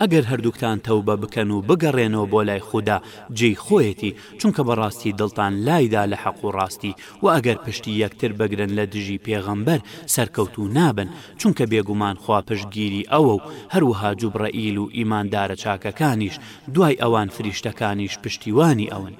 ئەگەر هەردووکتان تەوبە بکەن و بگەڕێنەوە بۆ لای خودا جێی خۆیەتی، چونکە بەڕاستی دڵتان لایدا لە حەق و ڕاستی، وە ئەگەر پشتی یەکتر بگرن لە دژی پێغەمبەر سەرکەوتوو نابن، چونکە بێگومان خوا پشتگیری ئەوە و هەروەها جوبڕەئیل و ئیماندارە چاکەکانیش دوای ئەوان فریشتەکانیش پشتیوانی ئەون.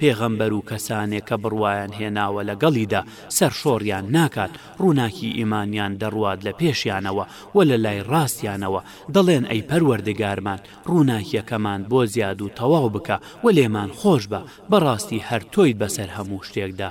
پێغەمبەر و کەسانێک کە بڕوایان هێناوە لەگەڵیدا سەرشۆڕیان ناکات، ڕووناکی ئیمانیان دەڕوات لە پێشیانەوە و لە لای ڕاستیانەوە، دەڵێن ئەی پەروەردگارمان ڕووناکیەکەمان بۆ زیاد و تەواو بکە و لێمان خۆشبە، بەڕاستی هەر تۆیت بەسەر هەموو شتێکدا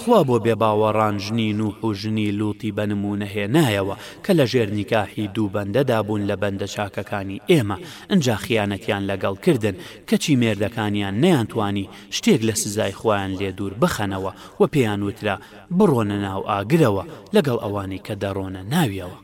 خوا بۆ بێباوەڕان ژنی نوح و ژنی لوطی بە نموونە هێنایەوە کە لە ژێر نیکاحی دوو بەندەدا بوون لە بەندە چاکەکانی ئێمە ئنجا خیانەتیان لەگەڵ کردن کەچی مێردەکانیان نەیانتوانی شتێک لە سزای خوایان لێ دوور بخەنەوە و پێیان وترا بڕۆنە ناو ئاگرەوە لەگەڵ ئەوانەی کە دەڕۆنە ناویەوە.